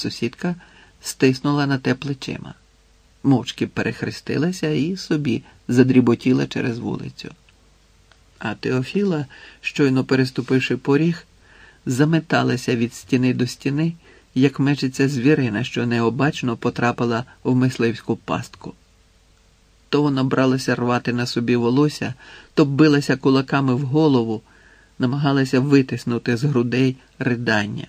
Сусідка стиснула на те плечима, мовчки перехрестилася і собі задріботіла через вулицю. А Теофіла, щойно переступивши поріг, заметалася від стіни до стіни, як мечиться звірина, що необачно потрапила в мисливську пастку. То вона бралася рвати на собі волосся, то билася кулаками в голову, намагалася витиснути з грудей ридання.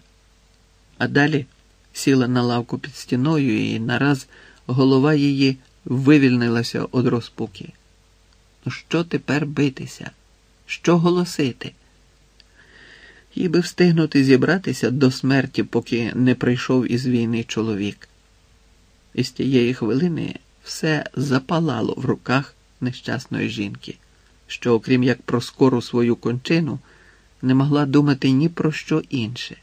А далі сіла на лавку під стіною, і нараз голова її вивільнилася від розпуки. Ну, що тепер битися? Що голосити? Їй би встигнути зібратися до смерті, поки не прийшов із війни чоловік. І з тієї хвилини все запалало в руках нещасної жінки, що, окрім як про скору свою кончину, не могла думати ні про що інше,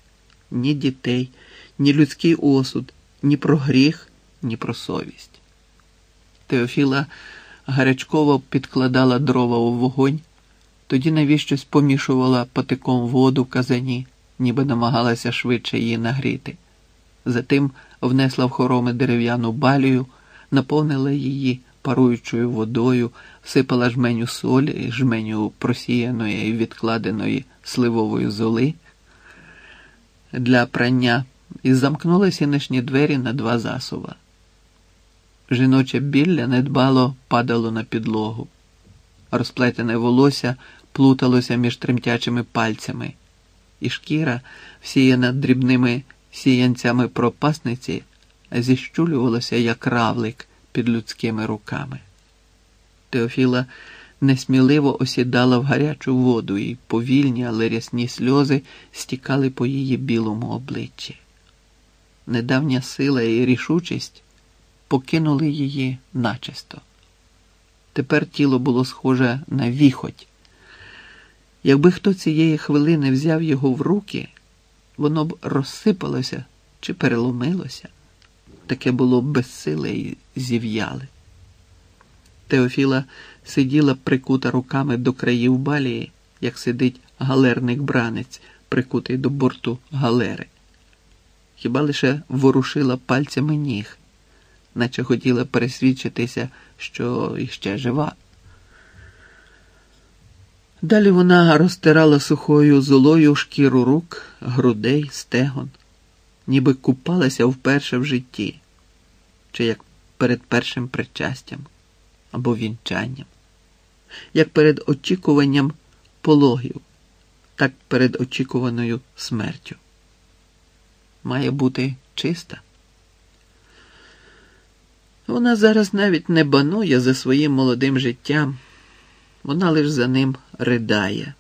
ні дітей, ні людський осуд, ні про гріх, ні про совість. Теофіла гарячково підкладала дрова у вогонь, тоді навіщось помішувала патиком воду в казані, ніби намагалася швидше її нагріти. Затим внесла в хороми дерев'яну балію, наповнила її паруючою водою, всипала жменю солі, жменю просіяної і відкладеної сливової золи для прання і замкнула сінешні двері на два засува. Жіноче білля недбало падало на підлогу. Розплетене волосся плуталося між тремтячими пальцями, і шкіра, всіяна дрібними сіянцями пропасниці, зіщулювалася, як равлик під людськими руками. Теофіла несміливо осідала в гарячу воду, і повільні, але рясні сльози стікали по її білому обличчі. Недавня сила і рішучість покинули її начисто. Тепер тіло було схоже на віхоть. Якби хто цієї хвилини взяв його в руки, воно б розсипалося чи переломилося, таке було безсиле і зів'яле. Теофіла сиділа прикута руками до країв балії, як сидить галерник бранець, прикутий до борту галери. Хіба лише ворушила пальцями ніг, наче хотіла пересвідчитися, що іще жива. Далі вона розтирала сухою золою шкіру рук, грудей, стегон, ніби купалася вперше в житті, чи як перед першим причастям або вінчанням, як перед очікуванням пологів, так перед очікуваною смертю. Має бути чиста. Вона зараз навіть не банує за своїм молодим життям, вона лиш за ним ридає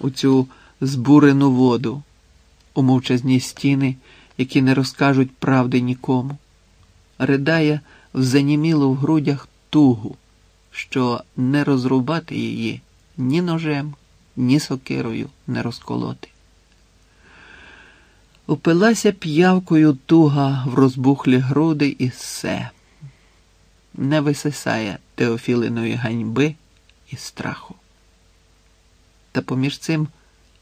у цю збурену воду, у мовчазні стіни, які не розкажуть правди нікому, ридає в занімілу в грудях тугу, що не розрубати її ні ножем, ні сокирою не розколоти. Упилася п'явкою туга в розбухлі груди і все, не висисає Теофілиної ганьби і страху. Та поміж цим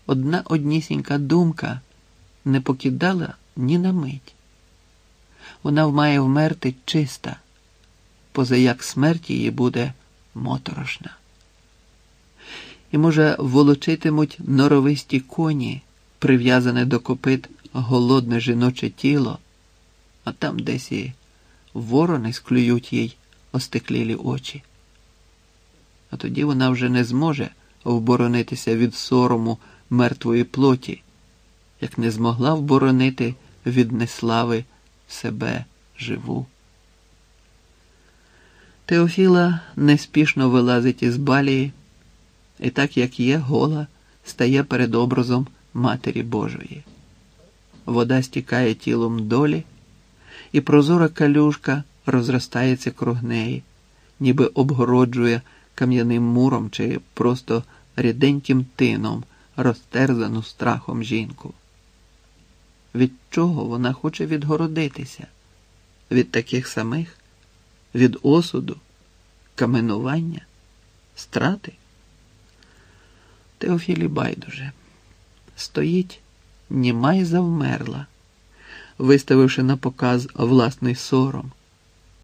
одна однісінька думка не покидала ні на мить. Вона має вмерти чиста, поза як смерть її буде моторошна. І, може, волочитимуть норовисті коні, прив'язане до копит голодне жіноче тіло, а там десь і ворони склюють їй остеклілі очі. А тоді вона вже не зможе вборонитися від сорому мертвої плоті, як не змогла вборонити від неслави себе живу. Теофіла неспішно вилазить із балії і так як є гола, стає перед образом Матері Божої. Вода стікає тілом долі, і прозора калюшка розростається круг неї, ніби обгороджує кам'яним муром чи просто ріденьким тином, розтерзану страхом жінку. Від чого вона хоче відгородитися? Від таких самих, від осуду, каменування, страти? Теофілі байдуже. Стоїть, німа й завмерла, виставивши на показ власний сором.